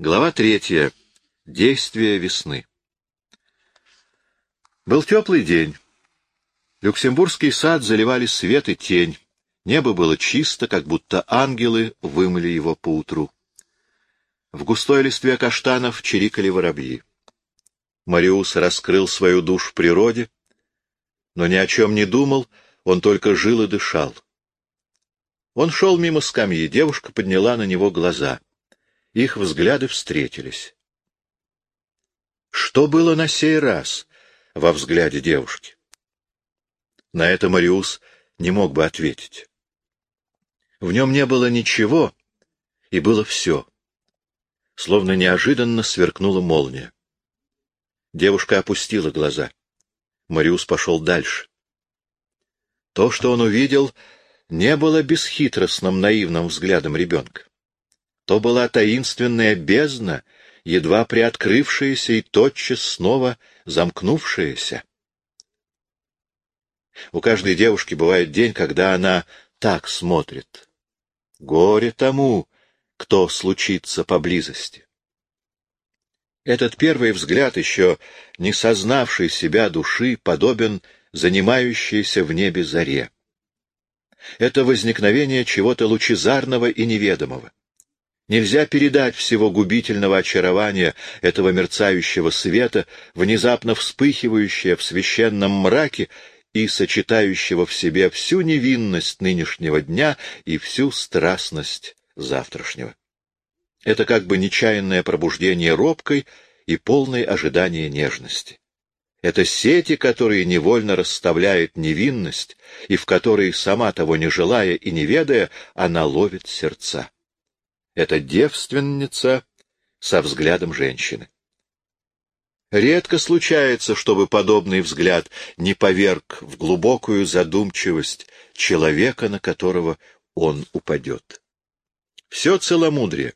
Глава третья. Действие весны. Был теплый день. Люксембургский сад заливали свет и тень. Небо было чисто, как будто ангелы вымыли его поутру. В густой листве каштанов чирикали воробьи. Мариус раскрыл свою душу в природе, но ни о чем не думал, он только жил и дышал. Он шел мимо скамьи, девушка подняла на него глаза. Их взгляды встретились. Что было на сей раз во взгляде девушки? На это Мариус не мог бы ответить. В нем не было ничего, и было все. Словно неожиданно сверкнула молния. Девушка опустила глаза. Мариус пошел дальше. То, что он увидел, не было бесхитростным наивным взглядом ребенка. То была таинственная бездна, едва приоткрывшаяся и тотчас снова замкнувшаяся. У каждой девушки бывает день, когда она так смотрит. Горе тому, кто случится поблизости. Этот первый взгляд, еще не сознавший себя души, подобен занимающейся в небе заре. Это возникновение чего-то лучезарного и неведомого. Нельзя передать всего губительного очарования этого мерцающего света, внезапно вспыхивающего в священном мраке и сочетающего в себе всю невинность нынешнего дня и всю страстность завтрашнего. Это как бы нечаянное пробуждение робкой и полное ожидание нежности. Это сети, которые невольно расставляет невинность, и в которые, сама того не желая и не ведая, она ловит сердца. Это девственница со взглядом женщины. Редко случается, чтобы подобный взгляд не поверг в глубокую задумчивость человека, на которого он упадет. Все целомудрие,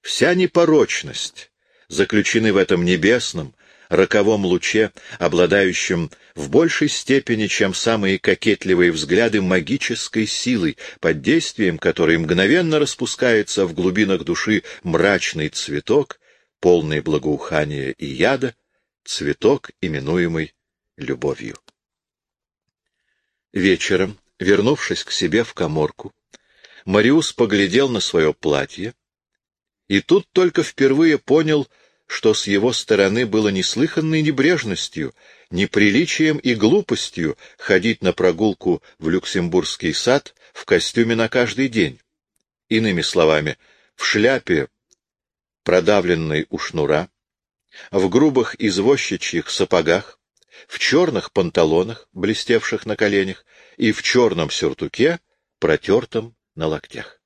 вся непорочность заключены в этом небесном, роковом луче, обладающем в большей степени, чем самые кокетливые взгляды, магической силой, под действием которой мгновенно распускается в глубинах души мрачный цветок, полный благоухания и яда, цветок, именуемый любовью. Вечером, вернувшись к себе в коморку, Мариус поглядел на свое платье, и тут только впервые понял, что с его стороны было неслыханной небрежностью, неприличием и глупостью ходить на прогулку в Люксембургский сад в костюме на каждый день. Иными словами, в шляпе, продавленной у шнура, в грубых извозчичьих сапогах, в черных панталонах, блестевших на коленях, и в черном сюртуке, протертом на локтях.